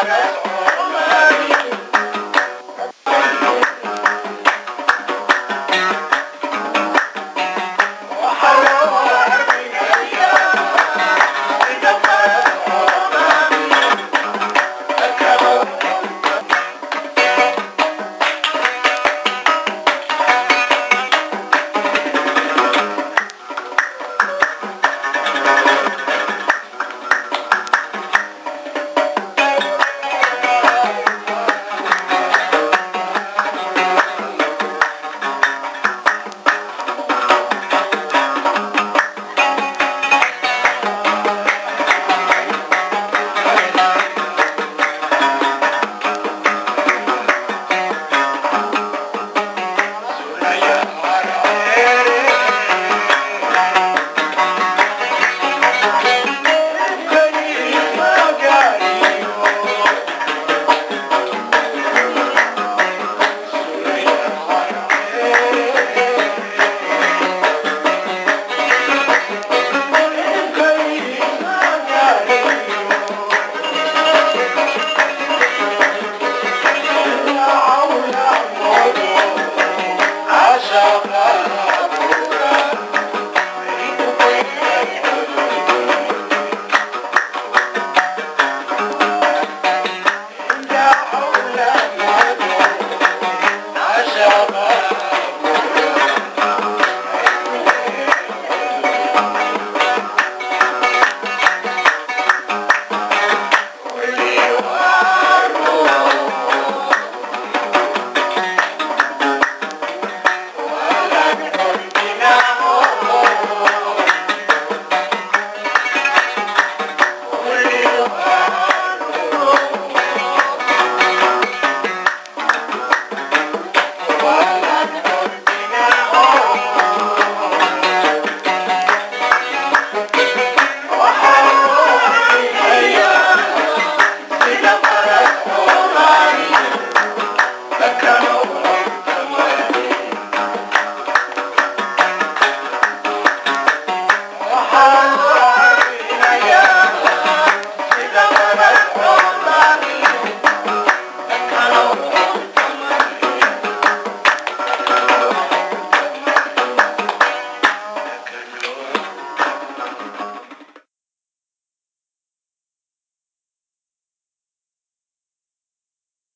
Amen. Let